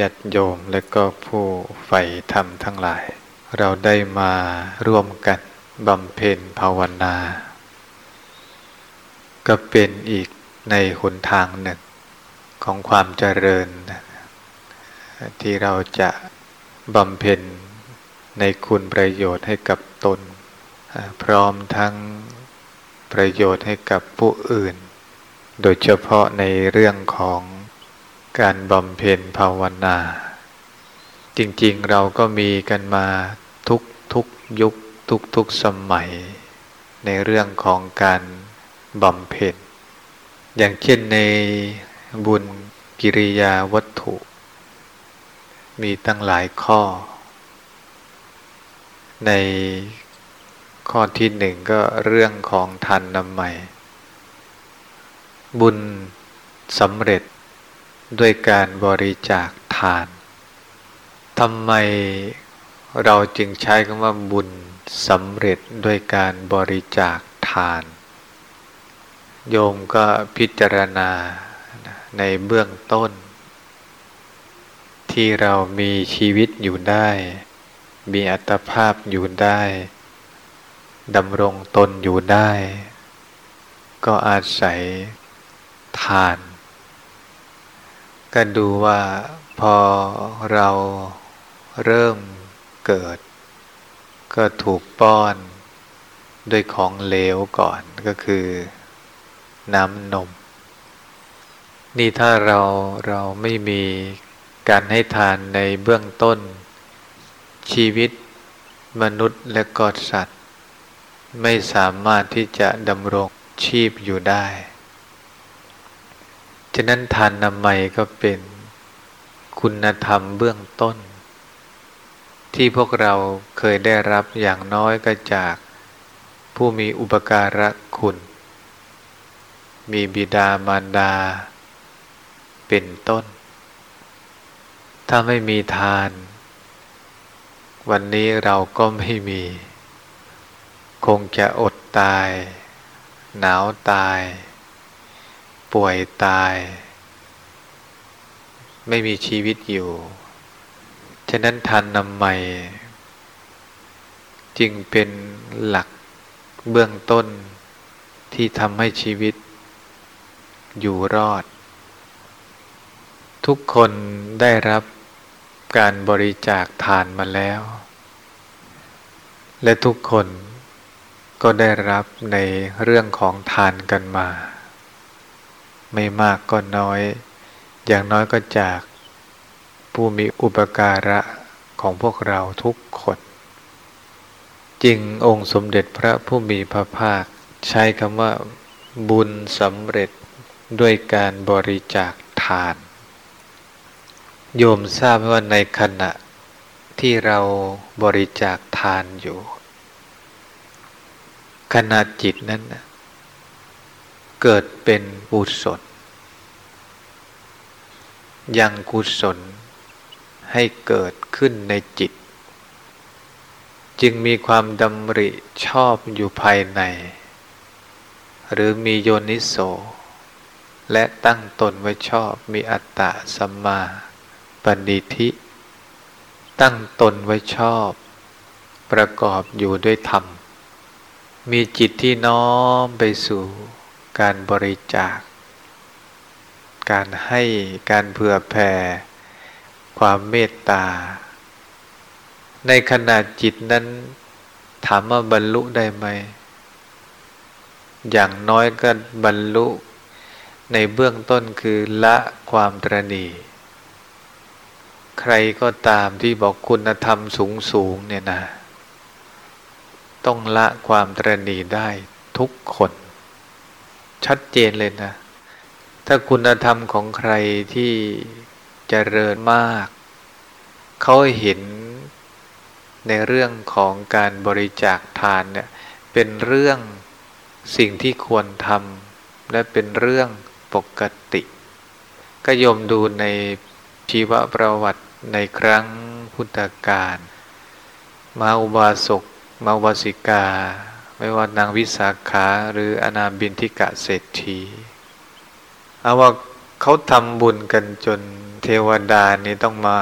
ญาติโยมและก็ผู้ใฝ่ธรรมทั้งหลาย เราได้มาร่วมกันบำเพ็ญภาวนา ก็เป็นอีกในหนทางหนึ่งของความเจริญ ที่เราจะบำเพ็ญในคุณประโยชน์ให้กับตน พร้อมทั้งประโยชน์ให้กับผู้อื่น โดยเฉพาะในเรื่องของ การบำเพ็ญภาวนา จริงๆเราก็มีกันมาทุกทุกยุคทุกทุกสมัย ในเรื่องของการบำเพ็ญ อย่างเช่นในบุญกิริยาวัตถุ มีตั้งหลายข้อ ในข้อที่หนึ่งก็เรื่องของทานน้ำใหม่ บุญสำเร็จ ด้วยการบริจาคทานทำไมเราจึงใช้คำว่าบุญสำเร็จด้วยการบริจาคทาน โยมก็พิจารณาในเบื้องต้น ที่เรามีชีวิตอยู่ได้ มีอัตภาพอยู่ได้ดำรงตนอยู่ได้ ก็อาศัยทาน ก็ดูว่าพอเราเริ่มเกิด ก็ถูกป้อนด้วยของเหลวก่อนก็คือ น้ำนม นี่ถ้าเราเราไม่มีการให้ทานในเบื้องต้น ชีวิตมนุษย์และกอดสัตว์ ไม่สามารถที่จะดำรงชีพอยู่ได้ ฉะนั้นทานนามัยก็เป็นคุณธรรมเบื้องต้น ที่พวกเราเคยได้รับอย่างน้อยก็จากผู้มีอุปการะคุณ มีบิดามารดา เป็นต้น ถ้าไม่มีทาน วันนี้เราก็ไม่มี คงจะอดตาย หนาวตาย ป่วยตาย ไม่มีชีวิตอยู่ ฉะนั้นทันนำใหม่ จึงเป็นหลักเบื้องต้นที่ทำให้ชีวิตอยู่รอด ทุกคนได้รับการบริจาคทานมาแล้ว และทุกคนก็ได้รับในเรื่องของทานกันมา ไม่มากก็น้อย อย่างน้อยก็จาก ผู้มีอุปการะของพวกเราทุกคนจริงองค์สมเด็จพระผู้มีพระภาค ใช้คำว่าบุญสำเร็จด้วยการบริจาคทาน โยมทราบว่าในขณะที่เราบริจาคทานอยู่ ขณะจิตนั้น เกิดเป็นกุศลยังกุศลให้เกิดขึ้นในจิต จึงมีความดำริชอบอยู่ภายใน หรือมีโยนิโส และตั้งตนไว้ชอบมีอัตตะสัมมาปณิธิ ตั้งตนไว้ชอบ ประกอบอยู่ด้วยธรรม มีจิตที่น้อมไปสู่ การบริจาค การให้การเผื่อแผ่ ความเมตตา ในขณะจิตนั้น ถามว่าบรรลุได้ไหม อย่างน้อยก็บรรลุ ในเบื้องต้นคือละความตรณีใครก็ตามที่บอกคุณธรรมสูงสูงเนี่ยนะ ต้องละความตรณีได้ทุกคน ชัดเจนเลยนะ ถ้าคุณธรรมของใครที่เจริญมาก เขาเห็นในเรื่องของการบริจาคทานเนี่ยเป็นเรื่องสิ่งที่ควรทำและเป็นเรื่องปกติก็ยมดูในชีวประวัติในครั้งพุทธกาลมาอุบาสกมาวสิกา ไม่ว่านางวิสาขาหรืออนาบินทิกะเศรษฐีเอาว่าเขาทำบุญกันจนเทวดานี่ต้องมา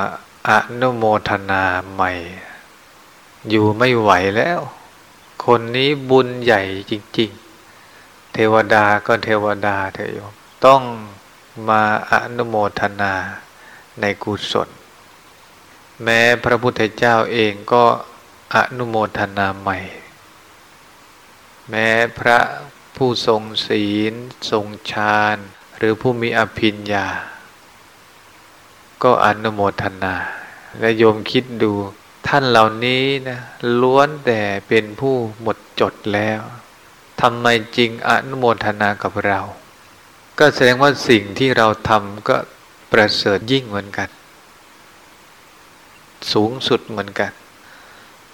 อนุโมทนาใหม่ อยู่ไม่ไหวแล้ว คนนี้บุญใหญ่จริง ๆ เทวดาก็เทวดาเถอะโยมต้องมาอนุโมทนาในกุศล แม้พระพุทธเจ้าเองก็อนุโมทนาใหม่ แม้พระผู้ทรงศีล ทรงฌาน หรือผู้มีอภิญญา ก็อนุโมทนา และโยมคิดดูท่านเหล่านี้นะล้วนแต่เป็นผู้หมดจดแล้วทำไมจริงอนุโมทนากับเรา ก็แสดงว่าสิ่งที่เราทำก็ประเสริฐยิ่งเหมือนกัน สูงสุดเหมือนกัน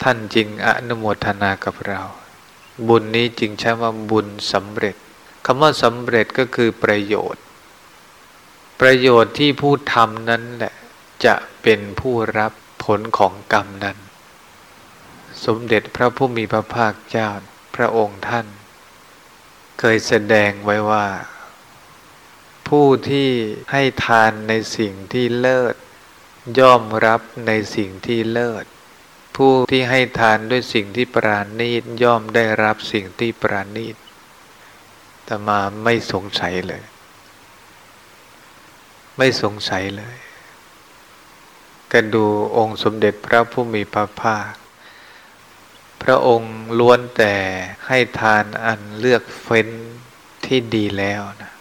ท่านจริงอนุโมทนากับเรา บุญนี้จึงใช้ว่าบุญสำเร็จคำว่าสำเร็จก็คือประโยชน์ ประโยชน์ที่ผู้ทำนั้นแหละจะเป็นผู้รับผลของกรรมนั้น สมเด็จพระผู้มีพระภาคเจ้าพระองค์ท่าน เคยแสดงไว้ว่า ผู้ที่ให้ทานในสิ่งที่เลิศ ย่อมรับในสิ่งที่เลิศ ผู้ที่ให้ทานด้วยสิ่งที่ปราณีตย่อมได้รับสิ่งที่ปราณีตแต่มาไม่สงสัยเลย ไม่สงสัยเลยก็ดูองค์สมเด็จพระผู้มีพระภาค พระองค์ล้วนแต่ให้ทานอันเลือกเฟ้นที่ดีแล้วนะ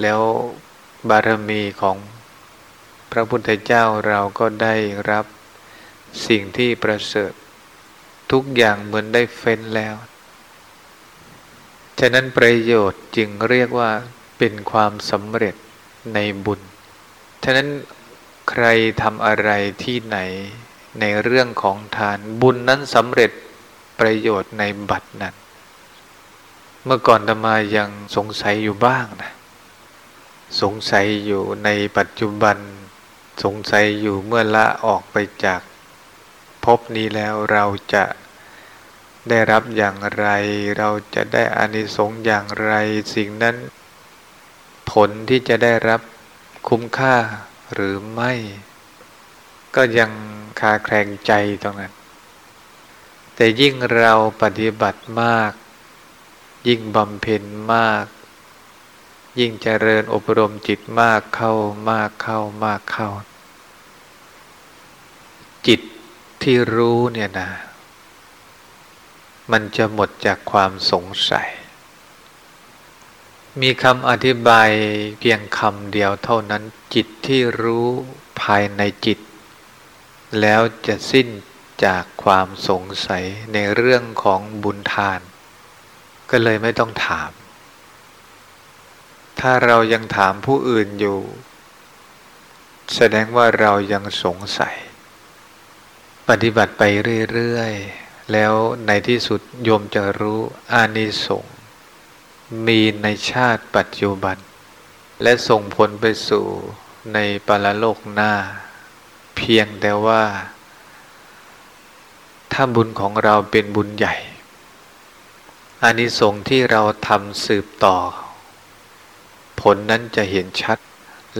แล้วบารมีของพระพุทธเจ้าเราก็ได้รับ สิ่งที่ประเสริฐ ทุกอย่างเหมือนได้เฟ้นแล้ว ฉะนั้นประโยชน์จึงเรียกว่าเป็นความสำเร็จในบุญ ฉะนั้นใครทำอะไรที่ไหนในเรื่องของทานบุญนั้นสำเร็จประโยชน์ในบัตรนั้น เมื่อก่อนธรรมายังสงสัยอยู่บ้างนะ สงสัยอยู่ในปัจจุบัน สงสัยอยู่เมื่อละออกไปจาก ภพนี้แล้วเราจะได้รับอย่างไร เราจะได้อานิสงส์อย่างไร สิ่งนั้น ผลที่จะได้รับคุ้มค่าหรือไม่ ก็ยังคาแคลงใจตรงนั้น แต่ยิ่งเราปฏิบัติมาก ยิ่งบำเพ็ญมาก ยิ่งเจริญอบรมจิตมากเข้ามากเข้ามากเข้า จิต ที่รู้เนี่ยนะ มันจะหมดจากความสงสัย มีคำอธิบายเพียงคำเดียวเท่านั้นจิตที่รู้ภายในจิต แล้วจะสิ้นจากความสงสัยในเรื่องของบุญทาน ก็เลยไม่ต้องถาม ถ้าเรายังถามผู้อื่นอยู่ แสดงว่าเรายังสงสัย ปฏิบัติไปเรื่อยๆ แล้วในที่สุดโยมจะรู้อานิสงส์มีในชาติปัจจุบัน และส่งผลไปสู่ในปรโลกหน้า เพียงแต่ว่า ถ้าบุญของเราเป็นบุญใหญ่อานิสงส์ที่เราทำสืบต่อ ผลนั้นจะเห็นชัด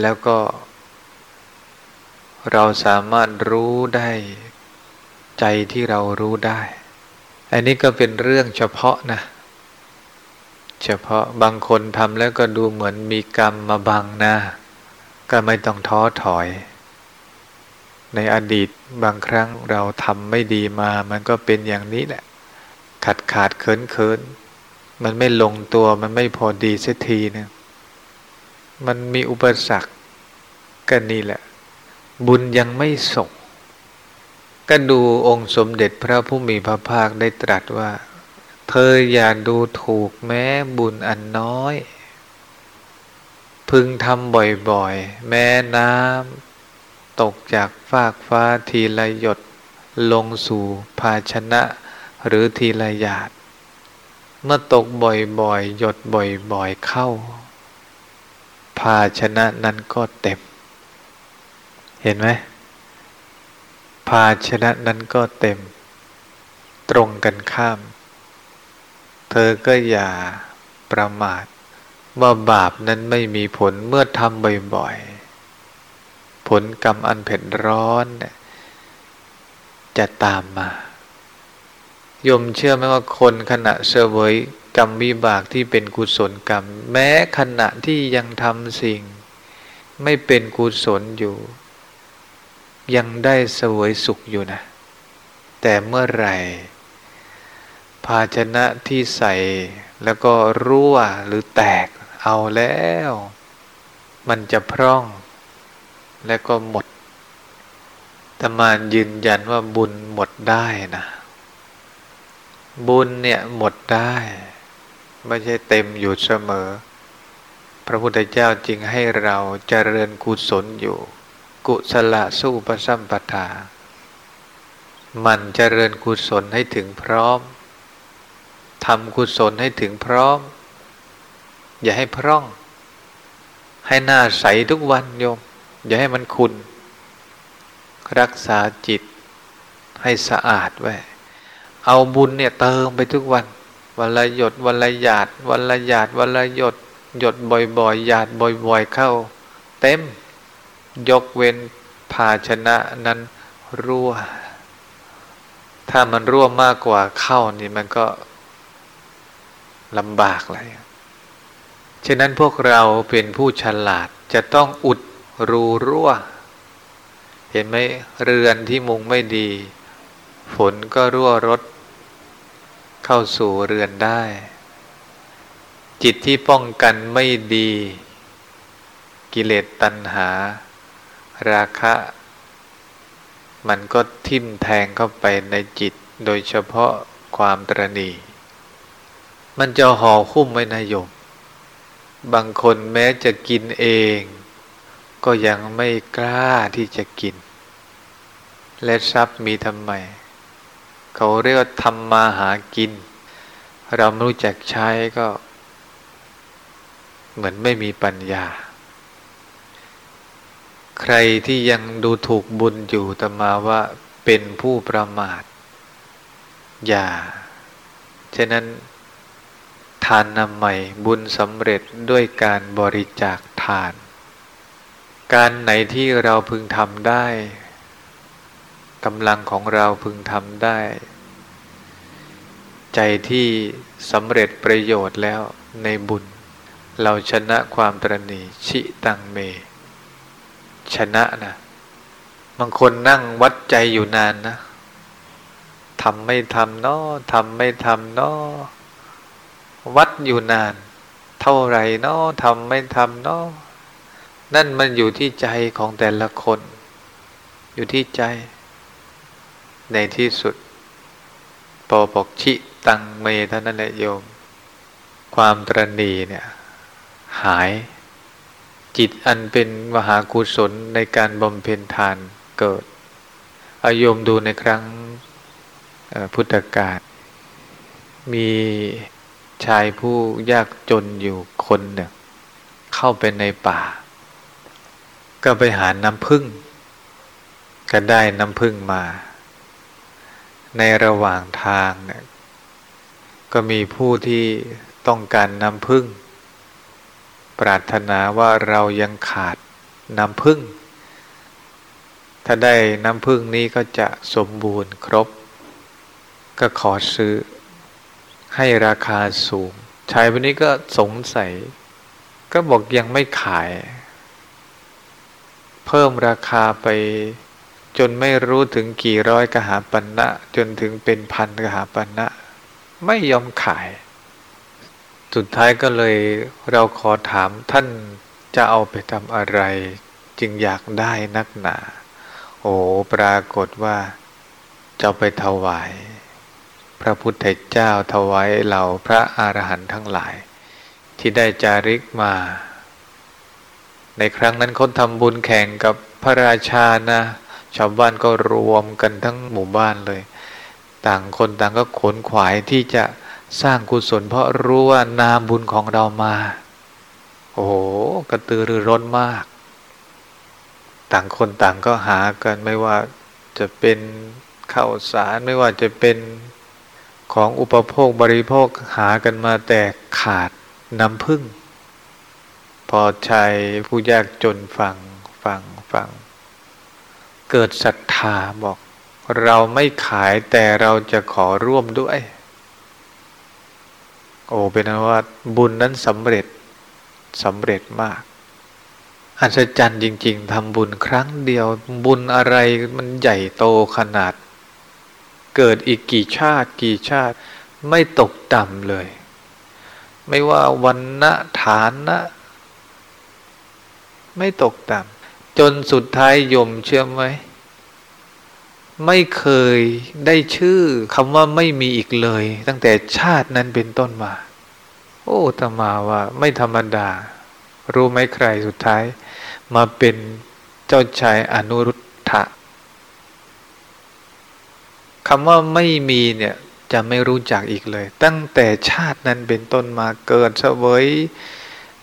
แล้วก็ เราสามารถรู้ได้ ใจที่เรารู้ได้ อันนี้ก็เป็นเรื่องเฉพาะนะ เฉพาะบางคนทำแล้วก็ดูเหมือนมีกรรมมาบังนะก็ไม่ต้องท้อถอย ในอดีตบางครั้งเราทำไม่ดีมา มันก็เป็นอย่างนี้แหละ ขาดขาดเขินเขินมันไม่ลงตัวมันไม่พอดีเสียทีเนี่ยมันมีอุปสรรคก็นี่แหละ บุญยังไม่ส่ง ก็ดูองค์สมเด็จพระผู้มีพระภาคได้ตรัสว่า เธออย่าดูถูกแม้บุญอันน้อย พึงทำบ่อยๆ แม้น้ำตกจากฟากฟ้าทีละหยดลงสู่ภาชนะหรือทีละหยาด เมื่อตกบ่อยๆ หยดบ่อยๆ เข้า ภาชนะนั้นก็เต็ม เห็นไหม ภาชนะนั้นก็เต็ม ตรงกันข้าม เธอก็อย่าประมาทว่าบาปนั้นไม่มีผลเมื่อทำบ่อยๆ ผลกรรมอันเผ็ดร้อน จะตามมา ยมเชื่อไหมว่าคนขณะเสวยกรรมวิบากที่เป็นกุศลกรรม แม้ขณะที่ยังทำสิ่ง ไม่เป็นกุศลอยู่ ยังได้เสวยสุขอยู่นะ แต่เมื่อไหร่ ภาชนะที่ใส่แล้วก็รั่วหรือแตกเอาแล้ว มันจะพร่อง และก็หมดตมานยืนยันว่าบุญหมดได้นะ บุญเนี่ยหมดได้ ไม่ใช่เต็มอยู่เสมอ พระพุทธเจ้าจึงให้เราเจริญกุศลอยู่ กุศลสู้ประสัมปทา มันเจริญกุศลให้ถึงพร้อมทำกุศลให้ถึงพร้อม อย่าให้พร่อง ให้หน้าใสทุกวันโยม อย่าให้มันคุณรักษาจิตให้สะอาดไว้ เอาบุญเนี่ยเติมไปทุกวัน วันละหยดวันละหยาด วันละหยาดวันละหยด หยดบ่อยๆหยาดบ่อยๆเข้า เต็ม ยกเว้นภาชนะนั้นรั่ว ถ้ามันรั่วมากกว่าเข้านี่มันก็ลำบากเลยฉะนั้นพวกเราเป็นผู้ฉลาดจะต้องอุดรูรั่ว เห็นไหมเรือนที่มุงไม่ดี ฝนก็รั่วรดเข้าสู่เรือนได้ จิตที่ป้องกันไม่ดี กิเลสตัณหา ราคะ มันก็ทิ่มแทงเข้าไปในจิต โดยเฉพาะความตรณีมันจะห่อคุ้มไว้นายมบางคนแม้จะกินเอง ก็ยังไม่กล้าที่จะกิน และทรัพย์มีทำไม เขาเรียกว่าทำมาหากิน เราไม่รู้จักใช้ก็ เหมือนไม่มีปัญญา ใครที่ยังดูถูกบุญอยู่แต่มาว่าเป็นผู้ประมาท อย่า ฉะนั้นทานนำใหม่บุญสำเร็จด้วยการบริจาคทาน การไหนที่เราพึงทำได้กำลังของเราพึงทำได้ ใจที่สำเร็จประโยชน์แล้วในบุญ เราชนะความตรณีชิตังเม ชนะนะบางคนนั่งวัดใจอยู่นานนะทำไม่ทำเนาะทำไม่ทำเนาะวัดอยู่นาน เท่าไรเนาะทำไม่ทำเนาะนั่นมันอยู่ที่ใจของแต่ละคน อยู่ที่ใจ ในที่สุดปอบอกชิตังเมท่านั้นแหละโยม ความตรณีเนี่ย หาย จิตอันเป็นมหากุศลในการบำเพ็ญทานเกิด อายมดูในครั้งพุทธกาลมีชายผู้ยากจนอยู่คนหนึ่งเข้าไปในป่า ก็ไปหาน้ำพึ่ง ก็ได้น้ำพึ่งมา ในระหว่างทางเนี่ยก็มีผู้ที่ต้องการน้ำพึ่ง ปรารถนาว่าเรายังขาดน้ำพึ่ง ถ้าได้น้ำพึ่งนี้ก็จะสมบูรณ์ครบ ก็ขอซื้อ ให้ราคาสูงชายคนนี้ก็สงสัย ก็บอกยังไม่ขาย เพิ่มราคาไปจนไม่รู้ถึงกี่ร้อยกหาปันนะ จนถึงเป็นพันกหาปันนะ ไม่ยอมขาย สุดท้ายก็เลยเราขอถามท่านจะเอาไปทำอะไร จึงอยากได้นักหนา โอ้ปรากฏว่าจะไปถวาย พระพุทธเจ้าถวายเหล่าพระอรหันต์ทั้งหลาย ที่ได้จาริกมา ในครั้งนั้นคนทำบุญแข่งกับพระราชานะ ชาวบ้านก็รวมกันทั้งหมู่บ้านเลย ต่างคนต่างก็ขนขวายที่จะ สร้างกุศลเพราะรู้ว่านามบุญของเรามา โอ้โหกระตือรือร้นมาก ต่างคนต่างก็หากันไม่ว่าจะเป็นข้าวสารไม่ว่าจะเป็นของอุปโภคบริโภคหากันมาแต่ขาดน้ำพึ่ง พอชายผู้ยากจนฟังฟังฟัง เกิดศรัทธาบอก เราไม่ขายแต่เราจะขอร่วมด้วย โอ้เป็นนว่าบุญนั้นสำเร็จสำเร็จมาก อัศจรรย์จริง ๆทำบุญครั้งเดียว บุญอะไรมันใหญ่โตขนาด เกิดอีกกี่ชาติกี่ชาติไม่ตกต่ำเลย ไม่ว่าวันนะฐานนะ ไม่ตกต่ำจนสุดท้ายยมเชื่อไหมไม่เคยได้ชื่อคำว่าไม่มีอีกเลย ตั้งแต่ชาตินั้นเป็นต้นมา โอ้ตมาว่าไม่ธรรมดา รู้ไหมใครสุดท้าย มาเป็นเจ้าชายอนุรุทธะคำว่าไม่มีเนี่ยจะไม่รู้จักอีกเลย ตั้งแต่ชาตินั้นเป็นต้นมาเกิดเสวย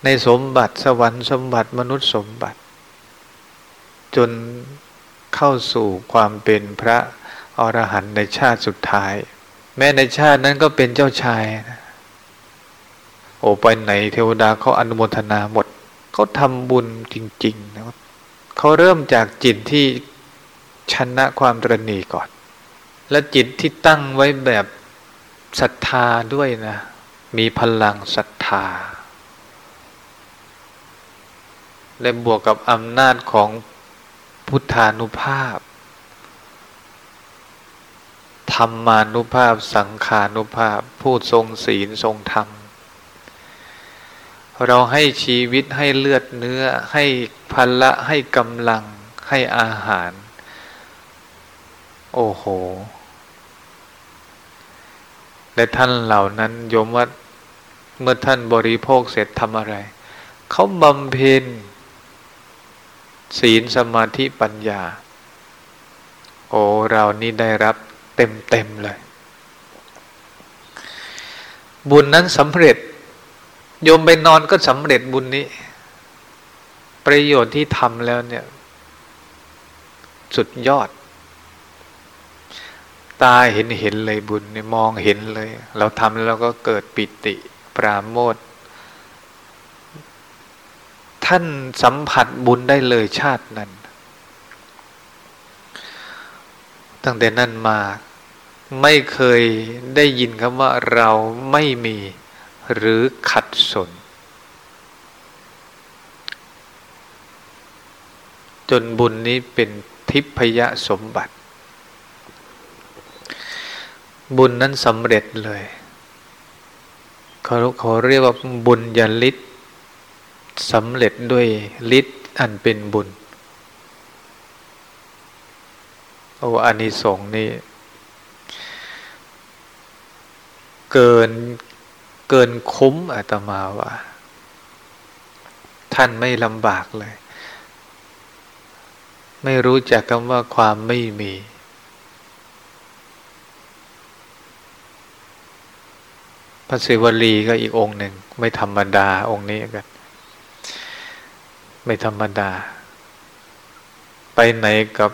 ในสมบัติสวรรค์สมบัติมนุษย์สมบัติ จนเข้าสู่ความเป็นพระอรหันต์ในชาติสุดท้าย แม้ในชาตินั้นก็เป็นเจ้าชายนะ โอ้ไปไหนเทวดาเขาอนุโมทนาหมดเขาทำบุญจริงๆนะเขาเริ่มจากจิตที่ชนะความตรณีก่อน และจิตที่ตั้งไว้แบบศรัทธาด้วยนะ มีพลังศรัทธา และบวกกับอำนาจของพุทธานุภาพธรรมานุภาพ สังขานุภาพ ผู้ทรงศีลทรงธรรม เราให้ชีวิตให้เลือดเนื้อ ให้พละให้กำลัง ให้อาหาร โอ้โหและท่านเหล่านั้นยมว่าเมื่อท่านบริโภคเสร็จทำอะไร เขาบำเพ็ญศีลสมาธิปัญญา โอ้เรานี่ได้รับเต็มเต็มเลย บุญนั้นสำเร็จ โยมไปนอนก็สำเร็จบุญนี้ ประโยชน์ที่ทำแล้วเนี่ย สุดยอด ตาเห็นเห็นเลยบุญเนี่ยมองเห็นเลย เราทำแล้วก็เกิดปิติปราโมทท่านสัมผัสบุญได้เลยชาตินั้น ตั้งแต่นั้นมา ไม่เคยได้ยินคำว่าเราไม่มี หรือขัดสน จนบุญนี้เป็นทิพยสมบัติ บุญนั้นสำเร็จเลยเขาเขาเรียกว่าบุญญาลิศสำเร็จด้วยฤทธิ์อันเป็นบุญ โอ้อานิสงส์นี่ เกิน เกินคุ้มอาตมาว่า ท่านไม่ลำบากเลย ไม่รู้จักคำว่าความไม่มี พระศิวลีก็อีกองค์หนึ่ง ไม่ธรรมดาองค์นี้กัน ไม่ธรรมดา ไปไหนกับ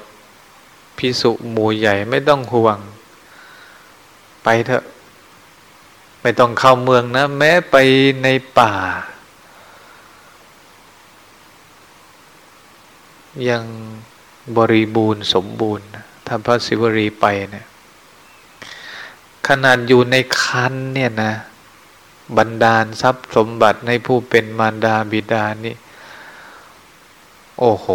พิสุหมู่ใหญ่ไม่ต้องห่วง ไปเถอะ ไม่ต้องเข้าเมืองนะ แม้ไปในป่า ยังบริบูรณ์สมบูรณ์ถ้าพระศิวลีไปเนี่ยขนาดอยู่ในคันเนี่ยนะบันดาลทรัพย์สมบัติในผู้เป็นมารดาบิดานี่ โอ้โห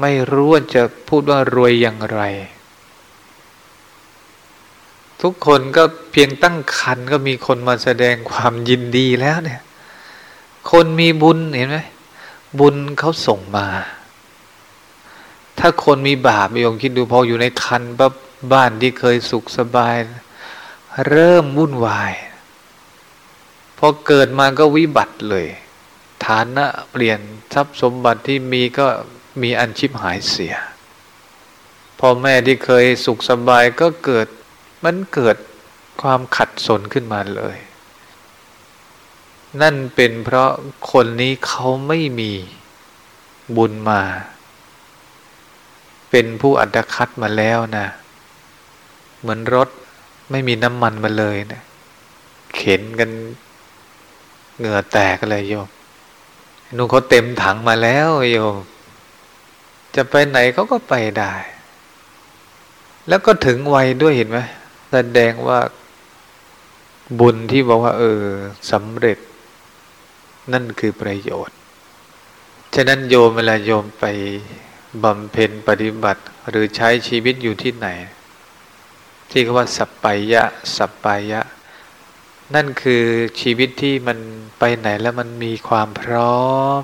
ไม่รู้ว่าจะพูดว่ารวยอย่างไร ทุกคนก็เพียงตั้งคันก็มีคนมาแสดงความยินดีแล้วเนี่ย คนมีบุญเห็นไหมบุญเขาส่งมา ถ้าคนมีบาปยงคิดดูพออยู่ในคันปั๊บบ้านที่เคยสุขสบาย เริ่มวุ่นวาย พอเกิดมาก็วิบัติเลย ฐานะเปลี่ยนทรัพย์สมบัติที่มีก็มีอันชิบหายเสียพ่อแม่ที่เคยสุขสบายก็เกิด มันเกิดความขัดสนขึ้นมาเลย นั่นเป็นเพราะคนนี้เขาไม่มีบุญมา เป็นผู้อัตคัดมาแล้วนะ เหมือนรถไม่มีน้ำมันมาเลยนะเข็นกันเหงื่อแตกเลยโยมนุ่งเขาเต็มถังมาแล้วโยม จะไปไหนเขาก็ไปได้ แล้วก็ถึงวัยด้วยเห็นไหม แสดงว่าบุญที่บอกว่า เออสำเร็จ นั่นคือประโยชน์ ฉะนั้นโยมเวลาโยมไปบำเพ็ญปฏิบัติ หรือใช้ชีวิตอยู่ที่ไหน ที่เขาว่าสัปปายะ สัปปายะ นั่นคือชีวิตที่มันไปไหนแล้วมันมีความพร้อม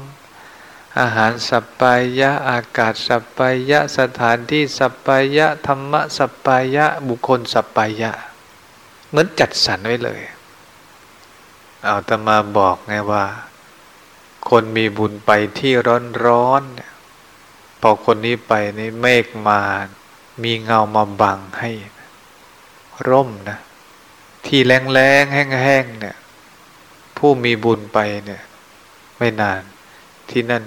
อาหารสัปปายะอากาศสัปปายะสถานที่สัปปายะธรรมะสัปปายะบุคคลสัปปายะเหมือนจัดสรรไว้เลย เอาตมาบอกไงว่า คนมีบุญไปที่ร้อนร้อนเนี่ยพอคนนี้ไปนี่เมฆมามีเงามาบังให้ ร่มนะ ที่แรงแรงแห้งๆเนี่ย ผู้มีบุญไปเนี่ย ไม่นาน ที่นั่น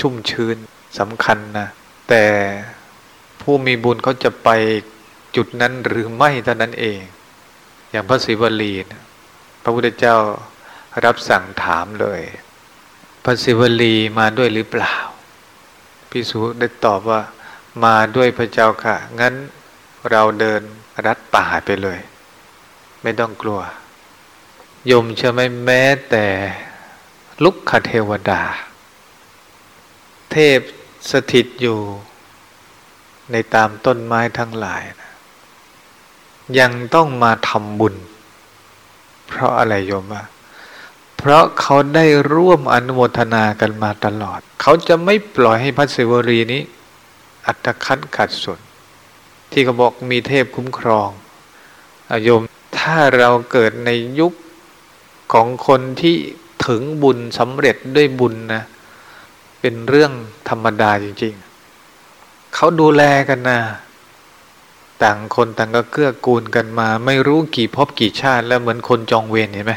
ชุ่มชื้นสำคัญนะ แต่ผู้มีบุญเขาจะไปจุดนั้นหรือไม่เท่านั้นเอง อย่างพระศิวลีนะพระพุทธเจ้ารับสั่งถามเลย พระศิวลีมาด้วยหรือเปล่าพิสุได้ตอบว่ามาด้วยพระเจ้าค่ะ งั้นเราเดินรัดป่าไปเลย ไม่ต้องกลัวยมเชื่อไหมแม้แต่ลุกขเทวดา เทพสถิตอยู่ในตามต้นไม้ทั้งหลายนะยังต้องมาทำบุญ เพราะอะไรโยมว่าเพราะเขาได้ร่วมอนุโมทนากันมาตลอด เขาจะไม่ปล่อยให้พระศิวรีนี้ อัตคัดขัดสนที่เขาบอกมีเทพคุ้มครองอโยมถ้าเราเกิดในยุคของคนที่ถึงบุญสำเร็จด้วยบุญนะ เป็นเรื่องธรรมดาจริง ๆ เขาดูแลกันนะต่างคนต่างก็เกื้อกูลกันมา ไม่รู้กี่พบกี่ชาติแล้วเหมือนคนจองเวรเห็นไหม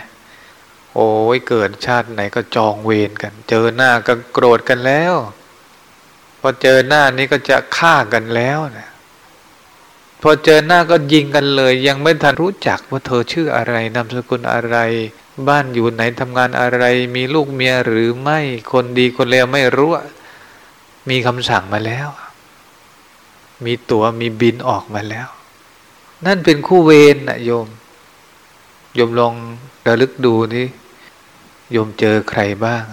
โอ้ยเกิดชาติไหนก็จองเวรกัน เจอหน้าก็โกรธกันแล้วพอเจอหน้านี้ก็จะฆ่ากันแล้วนะพอเจอหน้าก็ยิงกันเลย ยังไม่ทันรู้จักว่าเธอชื่ออะไรนามสกุลอะไร บ้านอยู่ไหนทำงานอะไร มีลูกเมียหรือไม่คนดีคนเลวไม่รู้ มีคำสั่งมาแล้ว มีตัว๋วมีบินออกมาแล้ว นั่นเป็นคู่เวรนะโยม โยมลองระลึกดูนี่โยมเจอใครบ้าง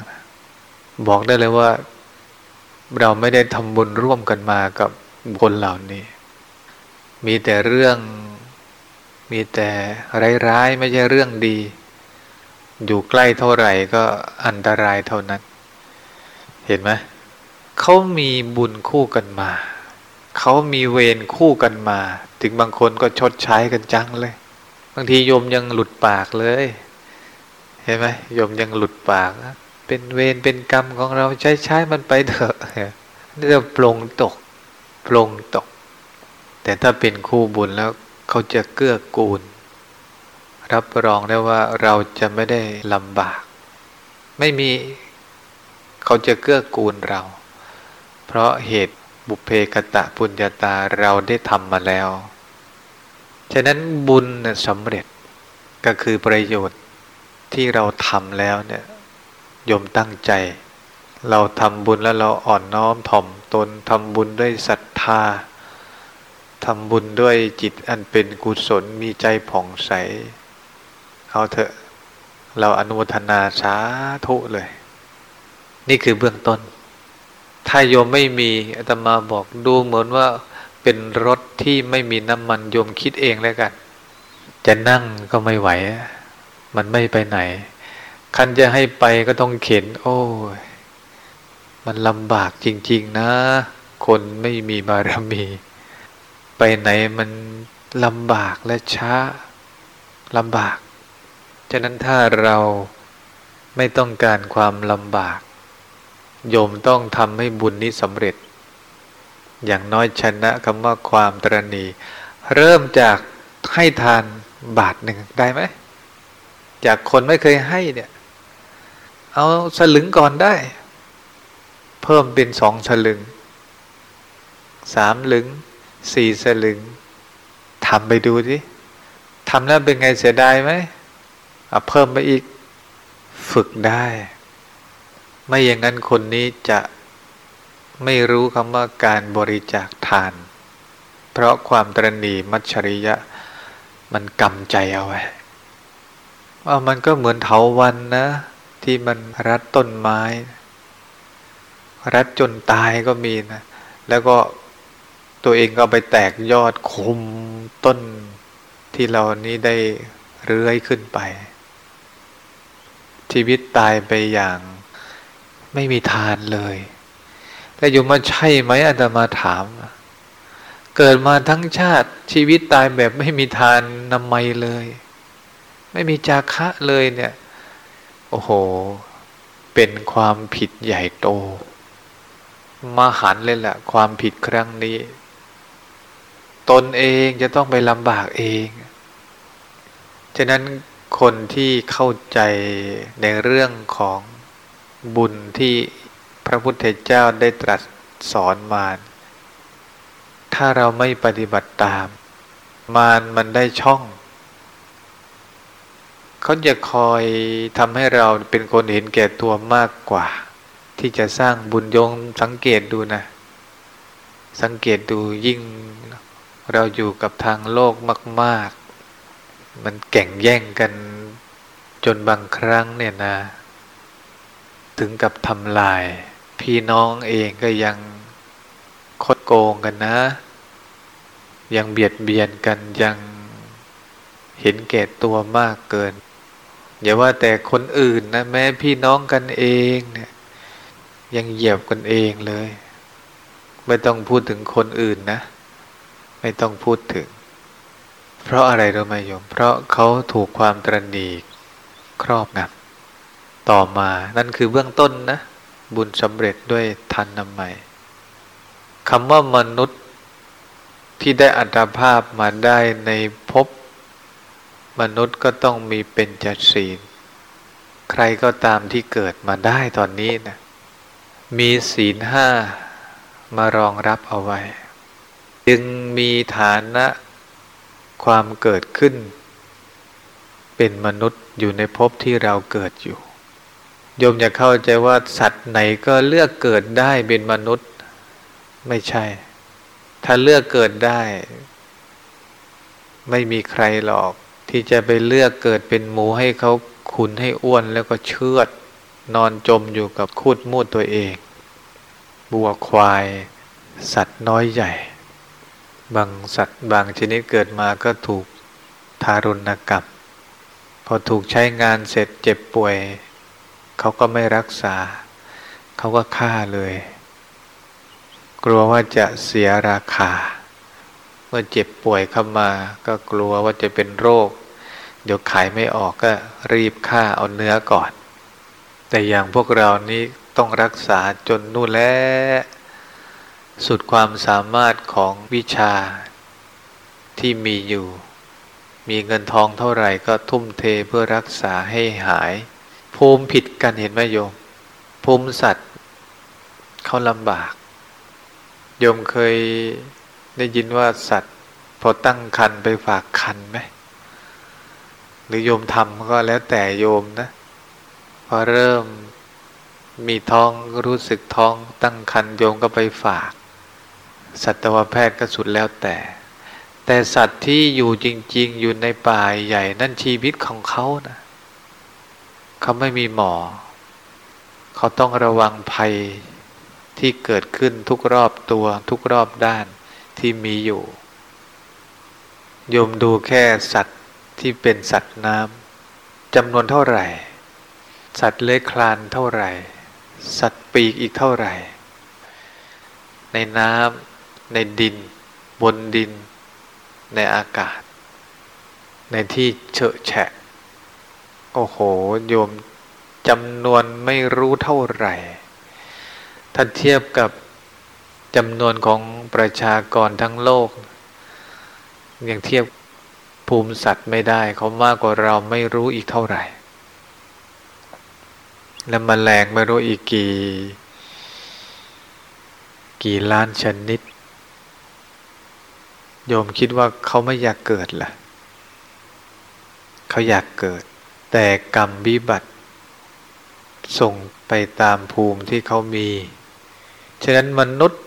บอกได้เลยว่า เราไม่ได้ทำบุญร่วมกันมากับคนเหล่านี้ มีแต่เรื่อง มีแต่ร้ายๆไม่ใช่เรื่องดี อยู่ใกล้เท่าไหร่ก็อันตรายเท่านั้น เห็นไหมเขามีบุญคู่กันมา เขามีเวรคู่กันมา ถึงบางคนก็ชดใช้กันจังเลย บางทีโยมยังหลุดปากเลย เห็นไหมโยมยังหลุดปาก เป็นเวรเป็นกรรมของเราใช้ใช้มันไปเถอะนี่จะปลงตกปลงตก แต่ถ้าเป็นคู่บุญแล้วเขาจะเกื้อกูล รับรองได้ว่าเราจะไม่ได้ลำบาก ไม่มีเขาจะเกื้อกูลเรา เพราะเหตุบุเพกตะปุญญาตาเราได้ทำมาแล้ว ฉะนั้นบุญสำเร็จก็คือประโยชน์ที่เราทำแล้วเนี่ยยมตั้งใจ เราทำบุญแล้วเราอ่อนน้อมถ่อมตนทำบุญด้วยศรัทธาทำบุญด้วยจิตอันเป็นกุศลมีใจผ่องใส เอาเถอะ เราอนุทนาสาธุเลย นี่คือเบื้องต้น ถ้าโยมไม่มีอาตมาบอกดูเหมือนว่าเป็นรถที่ไม่มีน้ำมันโยมคิดเองแล้วกัน จะนั่งก็ไม่ไหว มันไม่ไปไหน คันจะให้ไปก็ต้องเข็น โอ้ยมันลำบากจริง ๆ นะ คนไม่มีบารมี ไปไหนมันลำบากและช้าลำบาก ฉะนั้นถ้าเราไม่ต้องการความลำบาก โยมต้องทำให้บุญนี้สำเร็จ อย่างน้อยชนะคำว่าความตรณี เริ่มจากให้ทานบาทหนึ่งได้ไหม จากคนไม่เคยให้เนี่ย เอาสลึงก่อนได้ เพิ่มเป็นสองสลึงสามลึงสี่สลึงทำไปดูสิทำแล้วเป็นไงเสียดายไหม เพิ่มไปอีกฝึกได้ ไม่อย่างนั้นคนนี้จะไม่รู้คำว่าการบริจาคทาน เพราะความตรณีมัชริยะ มันกำใจเอาไว้ว่ามันก็เหมือนเถาวันนะ ที่มันรัดต้นไม้ รัดจนตายก็มีนะ แล้วก็ตัวเองก็ไปแตกยอดคุมต้นที่เรานี้ได้เรื้อยขึ้นไป ชีวิตตายไปอย่างไม่มีทานเลย แล้วอยู่มาใช่ไหมอาตมาถาม เกิดมาทั้งชาติชีวิตตายแบบไม่มีทานนำไมเลย ไม่มีจาคะเลยเนี่ย โอ้โห เป็นความผิดใหญ่โตมหันเลยแหละความผิดครั้งนี้ ตนเองจะต้องไปลำบากเอง ฉะนั้น คนที่เข้าใจในเรื่องของบุญที่พระพุทธเจ้าได้ตรัสสอนมารถ้าเราไม่ปฏิบัติตาม มารมันได้ช่อง เขาจะคอยทำให้เราเป็นคนเห็นแก่ตัวมากกว่า ที่จะสร้างบุญยงสังเกตดูนะ สังเกตดูยิ่งเราอยู่กับทางโลกมาก มันแก่งแย่งกันจนบางครั้งเนี่ยนะ ถึงกับทำลาย พี่น้องเองก็ยังคดโกงกันนะ ยังเบียดเบียนกันยังเห็นแก่ตัวมากเกินอย่าว่าแต่คนอื่นนะแม้พี่น้องกันเองเนี่ย ยังเหยียบกันเองเลย ไม่ต้องพูดถึงคนอื่นนะ ไม่ต้องพูดถึง เพราะอะไรรู้ไหมโยม เพราะเขาถูกความตรณีครอบงำต่อมานั่นคือเบื้องต้นนะ บุญสำเร็จด้วยทันนำใหม่คำว่ามนุษย์ที่ได้อัตภาพมาได้ในภพมนุษย์ก็ต้องมีเป็นจัศีล ใครก็ตามที่เกิดมาได้ตอนนี้นะมีศีลห้ามารองรับเอาไว้ จึงมีฐานะ ความเกิดขึ้น เป็นมนุษย์อยู่ในภพที่เราเกิดอยู่ โยมจะเข้าใจว่าสัตว์ไหนก็เลือกเกิดได้เป็นมนุษย์ ไม่ใช่ ถ้าเลือกเกิดได้ ไม่มีใครหรอก ที่จะไปเลือกเกิดเป็นหมูให้เขาขุนให้อ้วนแล้วก็เชือด นอนจมอยู่กับคูดมูดตัวเอง บัวควาย สัตว์น้อยใหญ่ บางสัตว์บางชนิดเกิดมาก็ถูกทารุณกรรมพอถูกใช้งานเสร็จเจ็บป่วย เขาก็ไม่รักษา เขาก็ฆ่าเลย กลัวว่าจะเสียราคา เมื่อเจ็บป่วยเข้ามา ก็กลัวว่าจะเป็นโรค เดี๋ยวขายไม่ออกก็รีบฆ่าเอาเนื้อก่อน แต่อย่างพวกเรานี้ต้องรักษาจนนู่นแล้ว สุดความสามารถของวิชาที่มีอยู่ มีเงินทองเท่าไหร่ก็ทุ่มเทเพื่อรักษาให้หาย ภูมิผิดกันเห็นไหมโยม ภูมิสัตว์เขาลำบาก โยมเคยได้ยินว่าสัตว์ พอตั้งคันไปฝากคันไหม หรือโยมทำก็แล้วแต่โยมนะ พอเริ่มมีท้องรู้สึกท้องตั้งคันโยมก็ไปฝาก สัตวแพทย์ก็สุดแล้วแต่ แต่สัตว์ที่อยู่จริง ๆ อยู่ในป่าใหญ่นั่นชีวิตของเขานะเขาไม่มีหมอ เขาต้องระวังภัยที่เกิดขึ้นทุกรอบตัวทุกรอบด้านที่มีอยู่โยมดูแค่สัตว์ที่เป็นสัตว์น้ำจำนวนเท่าไหร่ สัตว์เลื้อยคลานเท่าไหร่ สัตว์ปีกอีกเท่าไหร่ ในน้ำ ในดิน บนดิน ในอากาศ ในที่เฉอะแฉะ โอ้โห โยมจำนวนไม่รู้เท่าไหร่ ถ้าเทียบกับจำนวนของประชากรทั้งโลก ยังเทียบภูมิสัตว์ไม่ได้เขามากกว่าเราไม่รู้อีกเท่าไหร่ และมแมลงไม่รู้อีกกี่ กี่ล้านชนิด โยมคิดว่าเขาไม่อยากเกิดล่ะ เขาอยากเกิด แต่กรรมวิบัติ ส่งไปตามภูมิที่เขามี ฉะนั้นมนุษย์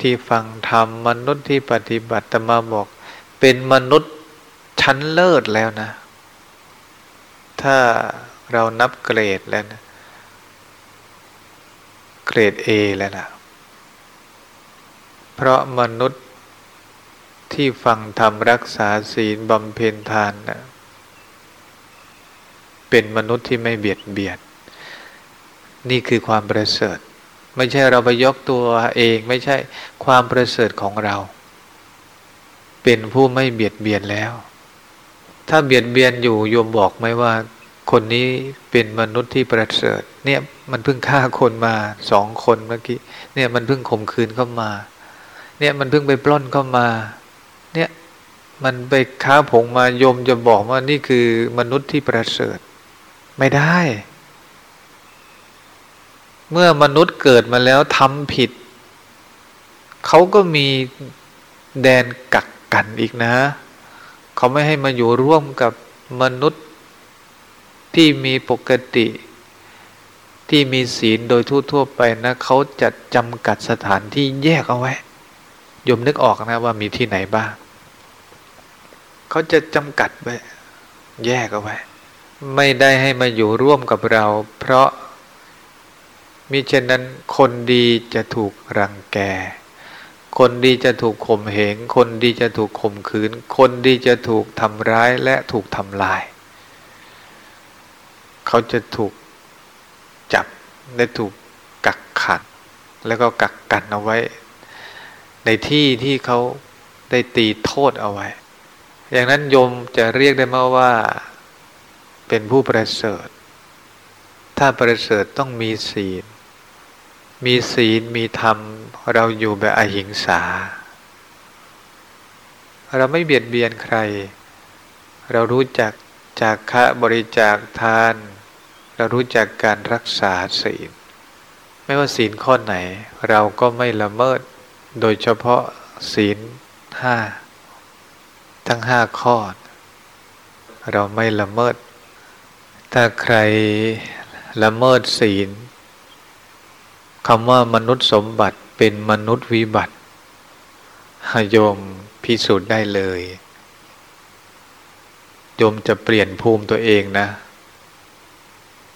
ที่ฟังธรรมมนุษย์ที่ปฏิบัติตมาบอก เป็นมนุษย์ชั้นเลิศแล้วนะ ถ้าเรานับเกรดแล้วนะเกรด A แล้วนะเพราะมนุษย์ ที่ฟังธรรมรักษาศีลบำเพ็ญทานนะเป็นมนุษย์ที่ไม่เบียดเบียนนี่คือความประเสริฐ ไม่ใช่เราไปยกตัวเองไม่ใช่ความประเสริฐของเรา เป็นผู้ไม่เบียดเบียนแล้ว ถ้าเบียดเบียนอยู่โยมบอกไหมว่า คนนี้เป็นมนุษย์ที่ประเสริฐ เนี่ยมันเพิ่งฆ่าคนมาสองคนเมื่อกี้เนี่ยมันเพิ่งข่มขืนเข้ามา เนี่ยมันเพิ่งไปปล้นเข้ามา เนี่ยมันไปค้าผงมายมจะบอกว่านี่คือมนุษย์ที่ประเสริฐ ไม่ได้ เมื่อมนุษย์เกิดมาแล้วทำผิด เขาก็มีแดนกักกันอีกนะ เขาไม่ให้มาอยู่ร่วมกับมนุษย์ที่มีปกติที่มีศีลโดยทั่วๆไปนะเขาจะจำกัดสถานที่แยกเอาไว้ยมนึกออกนะว่ามีที่ไหนบ้าง เขาจะจำกัดไว้แยกเอาไว้ ไม่ได้ให้มาอยู่ร่วมกับเรา เพราะมิเช่นนั้นคนดีจะถูกรังแก คนดีจะถูกข่มเหง คนดีจะถูกข่มขืน คนดีจะถูกทำร้ายและถูกทำลาย เขาจะถูกจับและถูกกักขังแล้วก็กักกันเอาไว้ ในที่ที่เขาได้ตีโทษเอาไว้ อย่างนั้นโยมจะเรียกได้มาว่า เป็นผู้ประเสริฐ ถ้าประเสริฐต้องมีศีล มีศีลมีธรรม เราอยู่แบบอหิงสา เราไม่เบียดเบียนใคร เรารู้จักจากคะบริจาคทาน เรารู้จักการรักษาศีล ไม่ว่าศีลข้อไหน เราก็ไม่ละเมิด โดยเฉพาะศีลห้า ทั้งห้าข้อ เราไม่ละเมิด ถ้าใครละเมิดศีลคำว่ามนุษย์สมบัติเป็นมนุษย์วิบัติโยมพิสูจน์ได้เลยโยมจะเปลี่ยนภูมิตัวเองนะ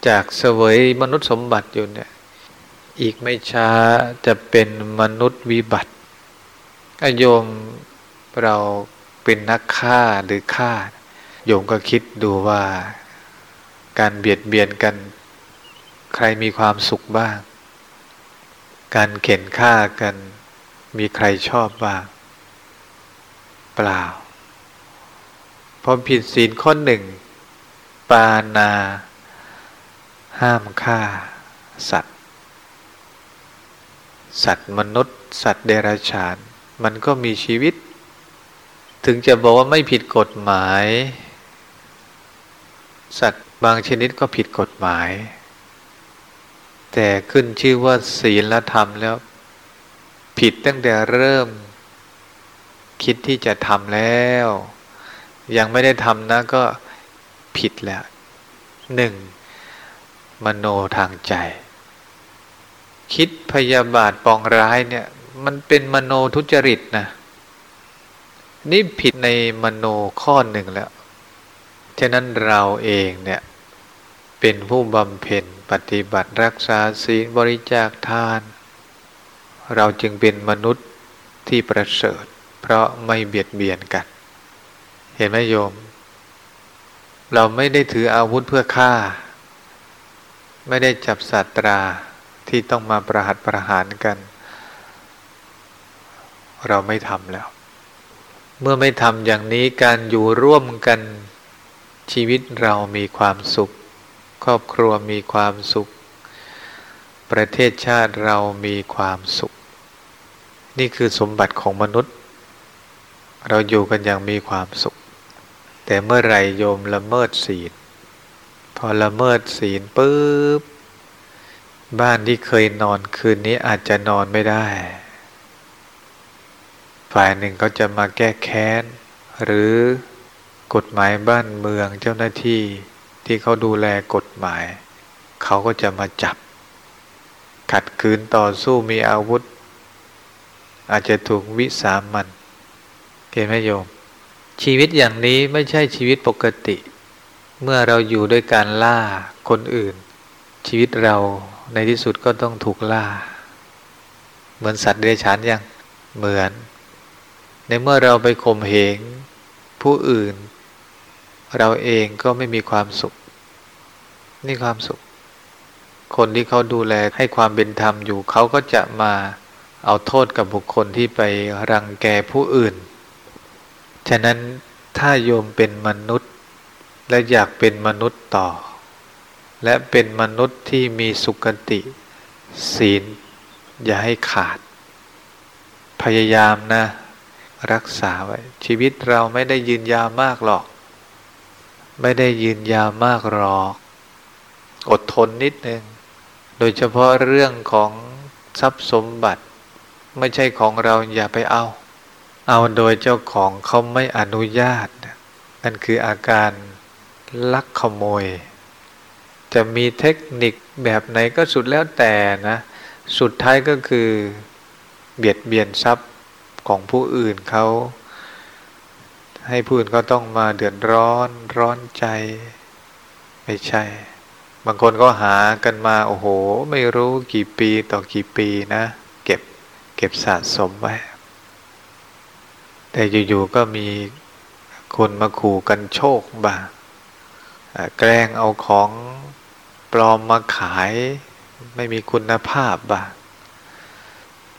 จากเสวยมนุษย์สมบัติอยู่เนี่ย อีกไม่ช้าจะเป็นมนุษย์วิบัติโยมเรา เป็นนักฆ่าหรือฆ่า โยมก็คิดดูว่า การเบียดเบียนกัน ใครมีความสุขบ้าง การเข็นฆ่ากัน มีใครชอบบ้าง เปล่าพอผิดศีลข้อหนึ่ง ปานา ห้ามฆ่า สัตว์ สัตว์มนุษย์ สัตว์เดรัจฉาน มันก็มีชีวิต ถึงจะบอกว่าไม่ผิดกฎหมาย สัตว์บางชนิดก็ผิดกฎหมาย แต่ขึ้นชื่อว่าศีลธรรมแล้ว ผิดตั้งแต่เริ่ม คิดที่จะทำแล้ว ยังไม่ได้ทำนะก็ผิดแล้วหนึ่งมโนทางใจ คิดพยาบาทปองร้ายเนี่ย มันเป็นมโนทุจริตนะ นี่ผิดในมโนข้อหนึ่งแล้ว ฉะนั้นเราเองเนี่ย เป็นผู้บำเพ็ญปฏิบัติรักษาศีลบริจาคทาน เราจึงเป็นมนุษย์ที่ประเสริฐ เพราะไม่เบียดเบียนกัน เห็นไหมโยม เราไม่ได้ถืออาวุธเพื่อฆ่า ไม่ได้จับสัตราที่ต้องมาประหัตประหารกัน เราไม่ทำแล้ว เมื่อไม่ทำอย่างนี้การอยู่ร่วมกันชีวิตเรามีความสุข ครอบครัวมีความสุข ประเทศชาติเรามีความสุข นี่คือสมบัติของมนุษย์ เราอยู่กันอย่างมีความสุข แต่เมื่อไรโยมละเมิดศีล พอละเมิดศีลปุ๊บบ้านที่เคยนอนคืนนี้อาจจะนอนไม่ได้ ฝ่ายหนึ่งเขาจะมาแก้แค้น หรือกฎหมายบ้านเมืองเจ้าหน้าที่ที่เขาดูแลกฎหมาย เขาก็จะมาจับ ขัดขืนต่อสู้มีอาวุธ อาจจะถูกวิสามันเห็นไหมโยม ชีวิตอย่างนี้ไม่ใช่ชีวิตปกติ เมื่อเราอยู่ด้วยการล่าคนอื่น ชีวิตเราในที่สุดก็ต้องถูกล่า เหมือนสัตว์เดรัจฉานยังเหมือน ในเมื่อเราไปข่มเหงผู้อื่น เราเองก็ไม่มีความสุข นี่ความสุข คนที่เขาดูแลให้ความเป็นธรรมอยู่เขาก็จะมาเอาโทษกับบุคคลที่ไปรังแกผู้อื่น ฉะนั้นถ้าโยมเป็นมนุษย์ และอยากเป็นมนุษย์ต่อ และเป็นมนุษย์ที่มีสุขติ ศีล อย่าให้ขาด พยายามนะ รักษาไว้ ชีวิตเราไม่ได้ยืนยาวมากหรอก ไม่ได้ยืนยาวมากหรอก อดทนนิดนึง โดยเฉพาะเรื่องของทรัพย์สมบัติ ไม่ใช่ของเราอย่าไปเอา เอาโดยเจ้าของเขาไม่อนุญาต นั่นคืออาการลักขโมย จะมีเทคนิคแบบไหนก็สุดแล้วแต่นะ สุดท้ายก็คือ เบียดเบียนทรัพย์ ของผู้อื่นเขาให้ผู้อื่นก็ต้องมาเดือดร้อนร้อนใจ ไม่ใช่ บางคนก็หากันมาโอ้โห ไม่รู้กี่ปีต่อกี่ปีนะ เก็บเก็บสะสมไว้ แต่อยู่ๆก็มีคนมาขู่กันโชคบ้าแกล้งเอาของปลอมมาขาย ไม่มีคุณภาพบ้า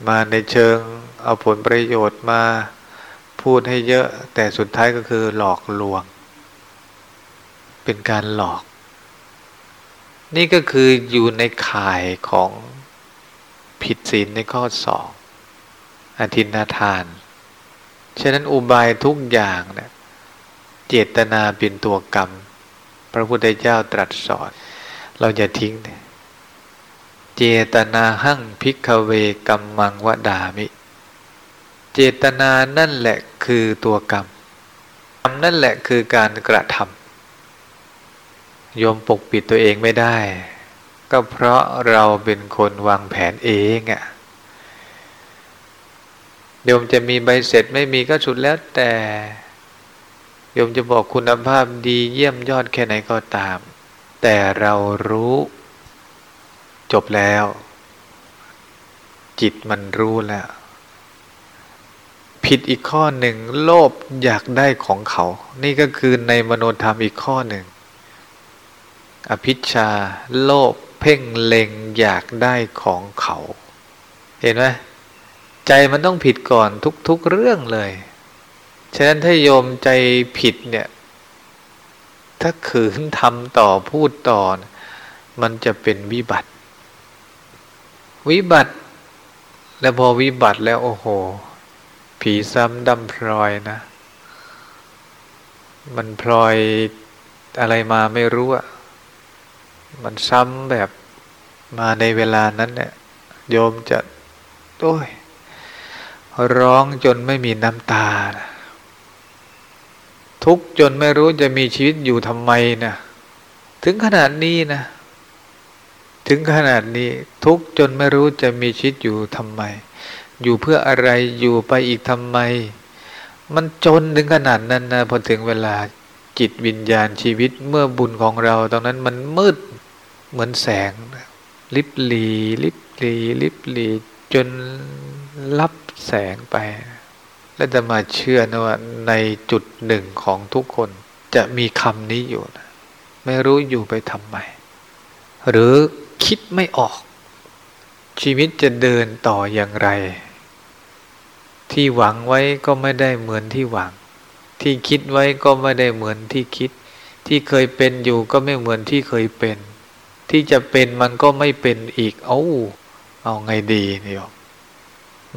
มาในเชิง เอาผลประโยชน์มาพูดให้เยอะ แต่สุดท้ายก็คือหลอกลวง เป็นการหลอก นี่ก็คืออยู่ในข่ายของผิดศีลในข้อสองอธินาทาน ฉะนั้นอุบายทุกอย่างเนี่ยเจตนาเป็นตัวกรรม พระพุทธเจ้าตรัสสอน เราอย่าทิ้งเนี่ยเจตนาหั่งพิกเวกัมมังวดามิ เจตนานั่นแหละคือตัวกรรมกรรมนั่นแหละคือการกระทำโยมปกปิดตัวเองไม่ได้ ก็เพราะเราเป็นคนวางแผนเองอะ่ะโยมจะมีใบเสร็จไม่มีก็สุดแล้วแต่โยมจะบอกคุณภาพดีเยี่ยมยอดแค่ไหนก็ตาม แต่เรารู้ จบแล้ว จิตมันรู้แล้ว ผิดอีกข้อหนึ่ง โลภอยากได้ของเขา นี่ก็คือในมโนธรรมอีกข้อหนึ่ง อภิชา โลภเพ่งเล็งอยากได้ของเขา เห็นไหมใจมันต้องผิดก่อนทุกๆเรื่องเลย ฉะนั้นถ้าโยมใจผิดเนี่ย ถ้าขืนทำต่อพูดต่อ มันจะเป็นวิบัติ วิบัติ แล้วพอวิบัติแล้วโอ้โห ผีซ้ำดำพลอยนะ มันพลอยอะไรมาไม่รู้อะมันซ้ำแบบมาในเวลานั้นเนี่ยโยมจะโอ้ยร้องจนไม่มีน้ำตานะทุกจนไม่รู้จะมีชีวิตอยู่ทำไมนะถึงขนาดนี้นะ ถึงขนาดนี้ ทุกจนไม่รู้จะมีชีวิตอยู่ทำไม อยู่เพื่ออะไรอยู่ไปอีกทำไม มันจนถึงขนาดนั้นนะพอถึงเวลาจิตวิญญาณชีวิตเมื่อบุญของเราตรงนั้นมันมืดเหมือนแสง ลิบลีลิบลีลิบลีจนรับแสงไป และจะมาเชื่อนะว่าในจุดหนึ่งของทุกคนจะมีคำนี้อยู่นะไม่รู้อยู่ไปทำไม หรือคิดไม่ออก ชีวิตจะเดินต่ออย่างไร ที่หวังไว้ก็ไม่ได้เหมือนที่หวัง ที่คิดไว้ก็ไม่ได้เหมือนที่คิด ที่เคยเป็นอยู่ก็ไม่เหมือนที่เคยเป็น ที่จะเป็นมันก็ไม่เป็นอีก เอาเอาไงดีนี่ย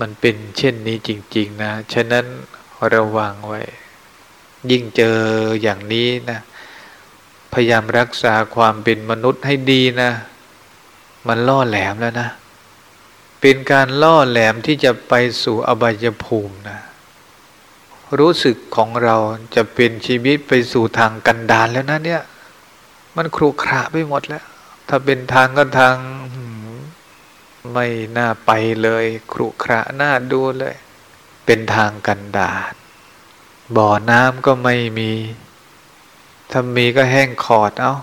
มันเป็นเช่นนี้จริง ๆ นะ ฉะนั้นระวังไว้ ยิ่งเจออย่างนี้นะ พยายามรักษาความเป็นมนุษย์ให้ดีนะ มันล่อแหลมแล้วนะ เป็นการล่อแหลมที่จะไปสู่อบายภูมินะ รู้สึกของเราจะเป็นชีวิตไปสู่ทางกันดานแล้วนะเนี่ย มันครุขระไปหมดแล้ว ถ้าเป็นทางก็ทางไม่น่าไปเลยครุขระน่าดูเลย เป็นทางกันดาษบ่อน้ำก็ไม่มีถ้ามีก็แห้งขอดเอา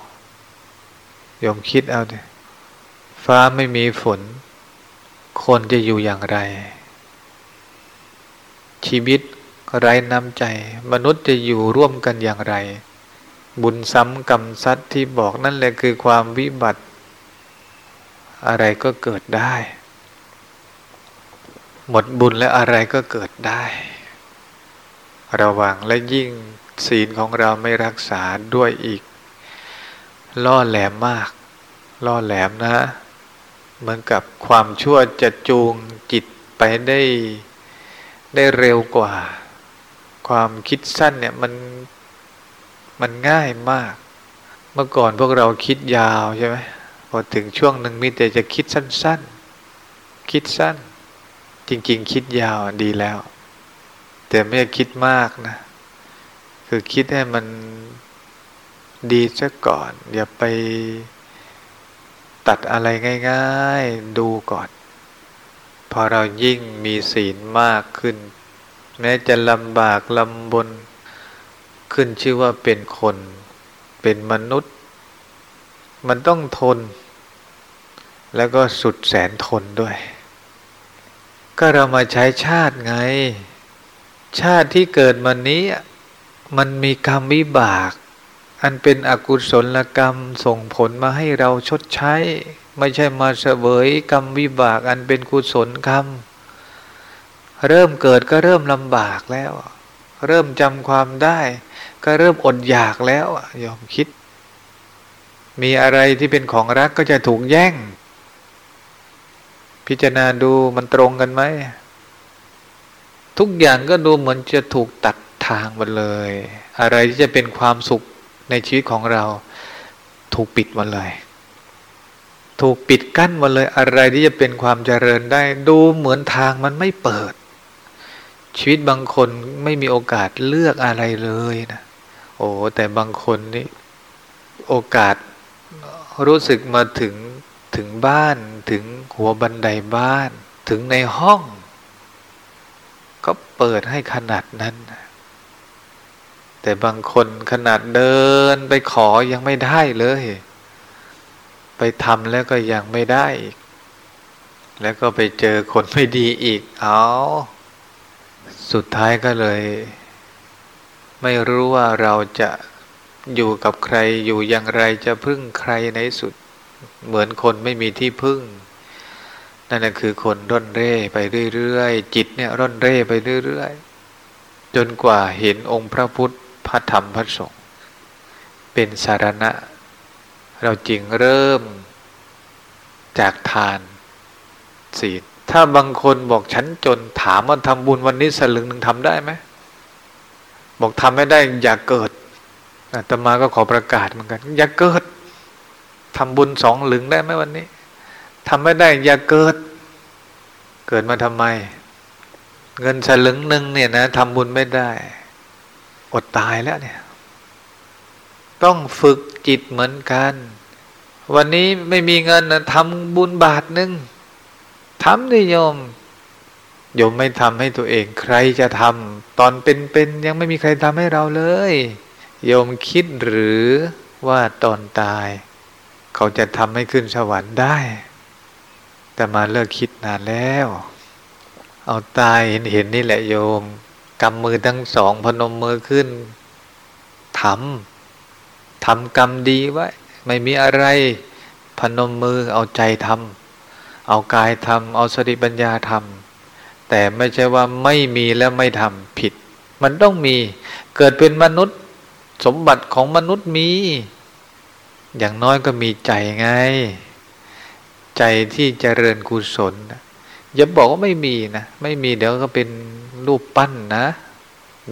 ยมคิดเอาเถฟ้าไม่มีฝน คนจะอยู่อย่างไร ชีวิตไร้น้ำใจ มนุษย์จะอยู่ร่วมกันอย่างไร บุญซ้ำกรรมซัดที่บอกนั่นแหละคือความวิบัติ อะไรก็เกิดได้ หมดบุญและอะไรก็เกิดได้ ระวังและยิ่งศีลของเราไม่รักษาด้วยอีก ล่อแหลมมาก ล่อแหลมนะ เหมือนกับความชั่วจะจูงจิตไปได้ได้เร็วกว่า ความคิดสั้นเนี่ยมันมันง่ายมาก เมื่อก่อนพวกเราคิดยาวใช่ไหมพอถึงช่วงหนึ่งมีแต่จะคิดสั้น ๆ คิดสั้น จริง ๆ คิดยาวดีแล้ว แต่ไม่คิดมากนะ คือคิดให้มันดีซะก่อน อย่าไป ตัดอะไรง่ายๆดูก่อน พอเรายิ่งมีศีลมากขึ้น แม้จะลำบากลำบน ขึ้นชื่อว่าเป็นคน เป็นมนุษย์ มันต้องทน แล้วก็สุดแสนทนด้วย ก็เรามาใช้ชาติไง ชาติที่เกิดมานี้ มันมีกรรมวิบาก อันเป็นอกุศลกรรมส่งผลมาให้เราชดใช้ ไม่ใช่มาเสวยกรรมวิบากอันเป็นกุศลกรรม เริ่มเกิดก็เริ่มลำบากแล้ว เริ่มจำความได้ ก็เริ่มอดอยากแล้วยอมคิด มีอะไรที่เป็นของรักก็จะถูกแย่ง พิจารณาดูมันตรงกันไหม ทุกอย่างก็ดูเหมือนจะถูกตัดทางหมดเลย อะไรที่จะเป็นความสุข ในชีวิตของเราถูกปิดหมดเลย ถูกปิดกั้นหมดเลยอะไรที่จะเป็นความเจริญได้ ดูเหมือนทางมันไม่เปิด ชีวิตบางคนไม่มีโอกาสเลือกอะไรเลยนะโอ้แต่บางคนนี่โอกาสรู้สึกมาถึงถึงบ้านถึงหัวบันไดบ้าน ถึงในห้อง ก็เปิดให้ขนาดนั้น แต่บางคนขนาดเดินไปขอยังไม่ได้เลย ไปทำแล้วก็ยังไม่ได้อีก แล้วก็ไปเจอคนไม่ดีอีก เอาสุดท้ายก็เลย ไม่รู้ว่าเราจะอยู่กับใครอยู่อย่างไรจะพึ่งใครในสุด เหมือนคนไม่มีที่พึ่ง นั่นคือคนร่อนเร่ไปเรื่อยๆจิตเนี่ยร่อนเร่ไปเรื่อยๆจนกว่าเห็นองค์พระพุทธ ระธรรมพระสงฆ์เป็นสารณะ เราจึงเริ่มจากทานศีลถ้าบางคนบอกฉันจนถามว่าทำบุญวันนี้สลึงหนึ่งทำได้ไหมบอกทำไม่ได้อย่าเกิดอาตมาก็ขอประกาศเหมือนกัน อย่าเกิดทำบุญสองหลึงได้ไหมวันนี้ทำไม่ได้อย่าเกิด เกิดมาทำไม เงินสลึงหนึ่งเนี่ยนะทำบุญไม่ได้ อดตายแล้วเนี่ย ต้องฝึกจิตเหมือนกัน วันนี้ไม่มีเงินนะทำบุญบาทหนึ่งทำดิโยมโยมไม่ทำให้ตัวเอง ใครจะทำตอนเป็นๆยังไม่มีใครทำให้เราเลย โยมคิดหรือว่าตอนตาย เขาจะทำให้ขึ้นสวรรค์ได้ แต่มาเลิกคิดนานแล้ว เอาตายเห็นเห็นนี่แหละโยม กำมือทั้งสองพนมมือขึ้นทำทำกรรมดีไว้ไม่มีอะไรพนมมือเอาใจทำเอากายทำเอาสติปัญญาทำแต่ไม่ใช่ว่าไม่มีแล้วไม่ทำผิด มันต้องมีเกิดเป็นมนุษย์สมบัติของมนุษย์มี อย่างน้อยก็มีใจไง ใจที่เจริญกุศลอย่าบอกว่าไม่มีนะ ไม่มีเดี๋ยวก็เป็น รูปปั้นนะ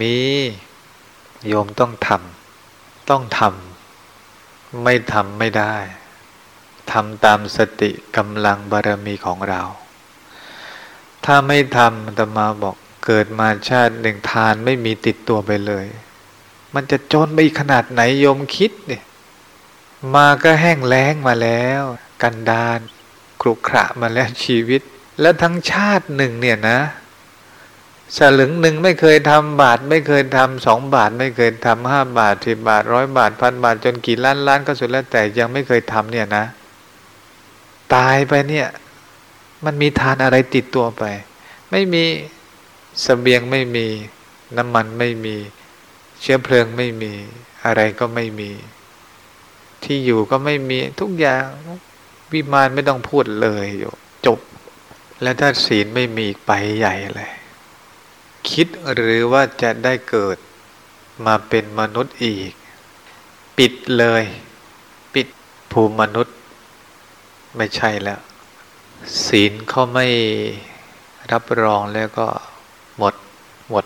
มีโยมต้องทำต้องทำไม่ทำไม่ได้ทำตามสติกำลังบารมีของเรา ถ้าไม่ทำตมาบอกเกิดมาชาติหนึ่งทานไม่มีติดตัวไปเลย มันจะจนไปขนาดไหนโยมคิดเนี่ยมาก็แห้งแล้งมาแล้ว กันดานครุขระมาแล้วชีวิต แล้วทั้งชาติหนึ่งเนี่ยนะ สลึงหนึ่งไม่เคยทำบาท ไม่เคยทำสองบาท ไม่เคยทำห้าบาทสิบบาทร้อยบาทพันบาทจนกี่ล้านล้านก็สุดแล้วแต่ยังไม่เคยทำเนี่ยนะ ตายไปเนี่ย มันมีทานอะไรติดตัวไป ไม่มีสเสบียงไม่มี น้ำมันไม่มี เชื้อเพลิงไม่มี อะไรก็ไม่มี ที่อยู่ก็ไม่มีทุกอย่างวิมานไม่ต้องพูดเลยอยู่จบ แล้วถ้าศีลไม่มีไปใหญ่เลย คิดหรือว่าจะได้เกิดมาเป็นมนุษย์อีก ปิดเลย ปิดภูมิมนุษย์ ไม่ใช่แล้ว ศีลเขาไม่รับรองแล้วก็หมดหมด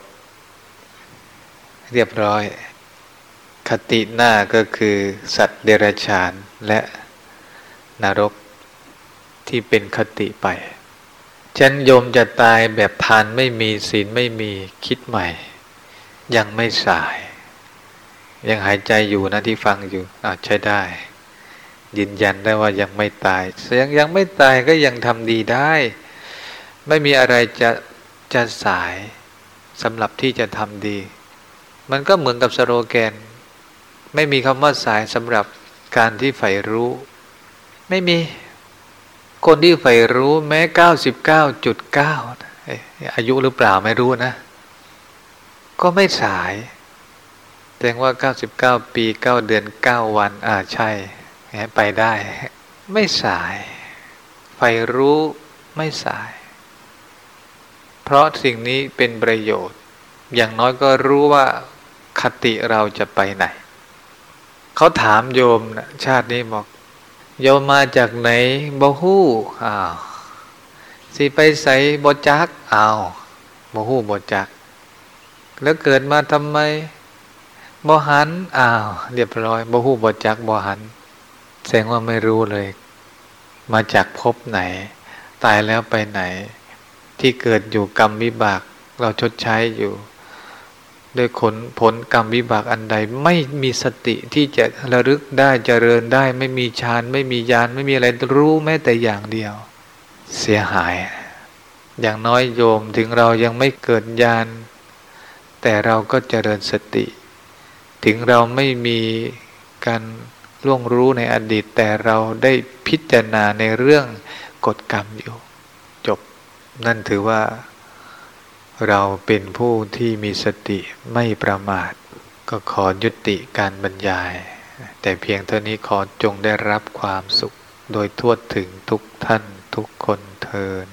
เรียบร้อย คติหน้าก็คือสัตว์เดรัจฉานและนรกที่เป็นคติไป ฉันโยมจะตายแบบทานไม่มีศีลไม่มีคิดใหม่ ยังไม่สาย ยังหายใจอยู่นะที่ฟังอยู่อาใช้ได้ ยืนยันได้ว่ายังไม่ตายเสียงยังไม่ตายก็ยังทำดีได้ ไม่มีอะไรจะจะสายสำหรับที่จะทำดี มันก็เหมือนกับสโลแกน ไม่มีคำว่าสายสำหรับการที่ใฝ่รู้ ไม่มี คนที่ใฝ่รู้แม้เก้าสิบเก้าจุดเก้าอายุหรือเปล่าไม่รู้นะ ก็ไม่สายแสดงว่าเก้าสิบเก้าปีเก้าเดือนเก้าวัน อ่าใช่ไปได้ ไม่สายใฝ่รู้ไม่สาย เพราะสิ่งนี้เป็นประโยชน์ อย่างน้อยก็รู้ว่าคติเราจะไปไหน เขาถามโยมนะชาตินี้บอก โยมมาจากไหนบ่ฮู้อ้าวสิไปใส่บ่จักอ้าวบ่ฮู้บ่จัก แล้วเกิดมาทำไมบ่หันอ้าว เรียบร้อยบ่ฮู้บ่จักบ่หันแสดงว่าไม่รู้เลย มาจากภพไหน ตายแล้วไปไหน ที่เกิดอยู่กรรมวิบาก เราชดใช้อยู่ ด้วยผลผลกรรมวิบากอันใด ไม่มีสติที่จะระลึกได้เจริญได้ ไม่มีฌานไม่มีญาณไม่มีอะไรรู้แม้แต่อย่างเดียว เสียหาย อย่างน้อยโยมถึงเรายังไม่เกิดญาณแต่เราก็เจริญสติ ถึงเราไม่มีการล่วงรู้ในอดีต แต่เราได้พิจารณาในเรื่องกฎกรรมอยู่ จบนั่นถือว่า เราเป็นผู้ที่มีสติไม่ประมาท ก็ขอยุติการบรรยาย แต่เพียงเท่านี้ขอจงได้รับความสุข โดยทั่วถึงทุกท่านทุกคนเทิน